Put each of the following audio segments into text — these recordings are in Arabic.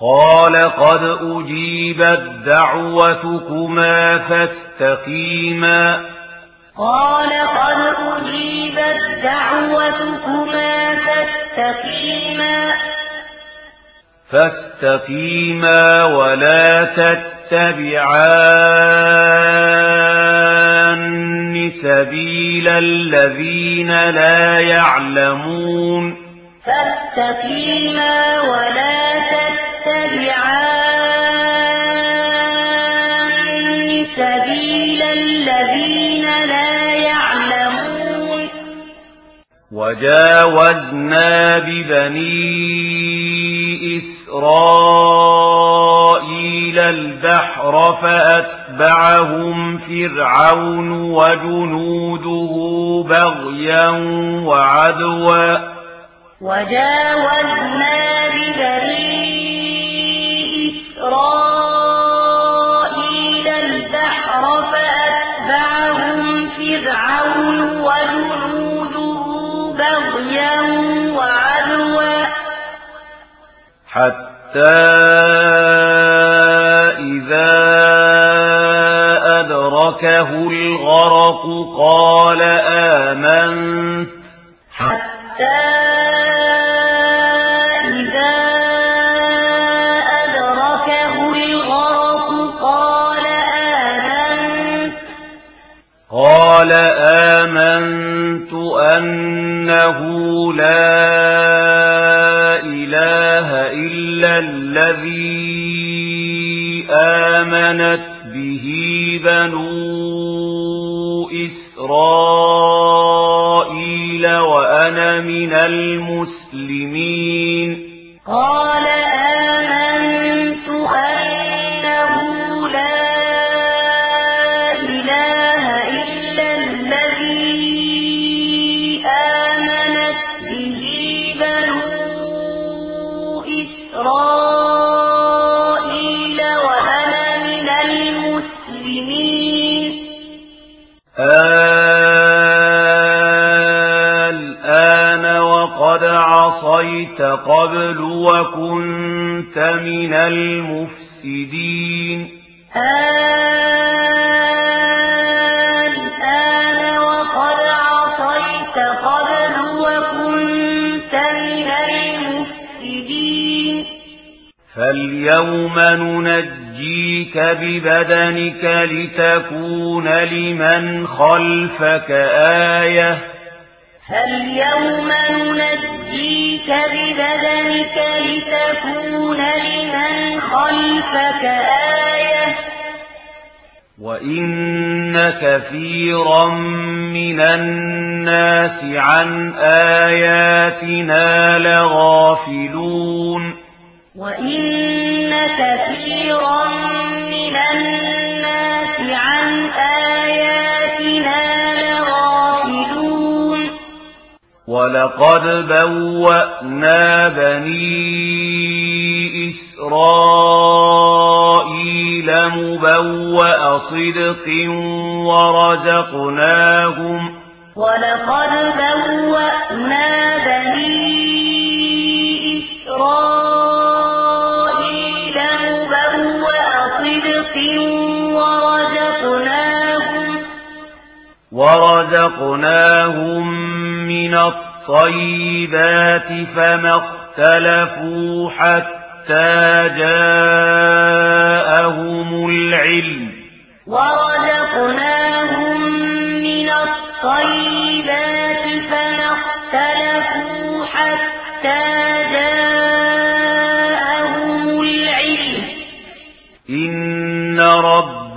قال قد أجيبت دعوتكما فاستقيما. قال قد أجيبت دعوتكما فاستقيما. فاستقيما ولا تتبعان سبيل الذين لا يعلمون. فاستقيما ولا تتبعان وجاوزنا ببني إسرائيل البحر فأتبعهم فرعون وجنوده بغيا وعدوا. وجاوزنا ببني إسرائيل حتى إذا أدركه الغرق قال آمنت. حتى آمنت به بنو إسرائيل وأنا من المسلمين. قال آمنت أنه لا إله إلا الذي آمنت به بنو إسرائيل قد عصيت قبل وكنت من المفسدين الآن وقد عصيت قبل وكنت من المفسدين فاليوم ننجيك ببدنك لتكون لمن خلفك آية ننجيك ببدنك لتكون لمن خلفك آية. وَإِنَّ كَثِيرًا مِنَ النَّاسِ عَن آيَاتِنَا لَغَافِلُونَ. وَإِنَّ كَثِيرًا مِنَ النَّاسِ وَلَقَدْ بَوَّأْنَا بَنِي إِسْرَائِيلَ مُبَوَّأَ صِدْقٍ وَرَزَقْنَاهُمْ وَلَقَدْ بَوَّأْنَا بَنِي إِسْرَائِيلَ مُبَوَّأَ صِدْقٍ وَرَزَقْنَاهُمْ وَرَزَقْنَاهُمْ من الطيبات فما اختلفوا حتى جاءهم العلم. ورزقناهم من الطيبات فما اختلفوا حتى جاءهم العلم. إن رب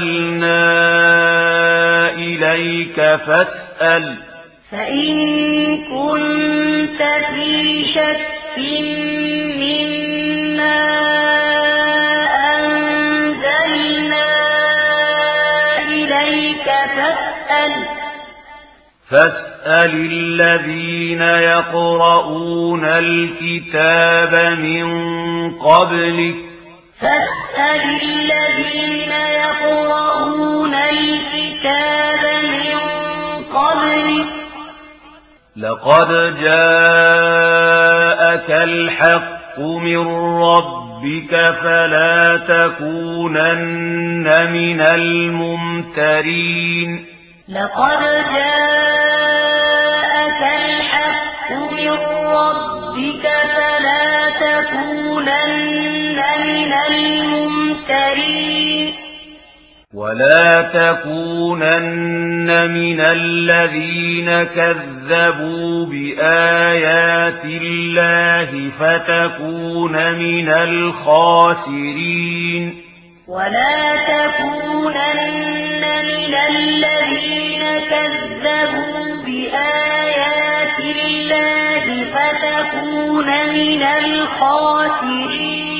أرسلنا إليك فاسأل فإن كنت في شك مما أنزلنا إليك فاسأل فاسأل الذين يقرؤون الكتاب من قبلك الذين يقرؤون الكتاب من لقد جاءك الحق من ربك فلا تكونن من الممترين. لقد جاءك الحق من ربك فلا تكونن من مفترين ولا تكونن من الذين كذبوا بآيات الله فتكون من الخاسرين ولا تكونن من الذين كذبوا بآيات الله فتكون من الخاسرين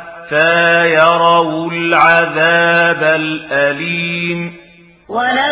حتى يروا العذاب الأليم ولا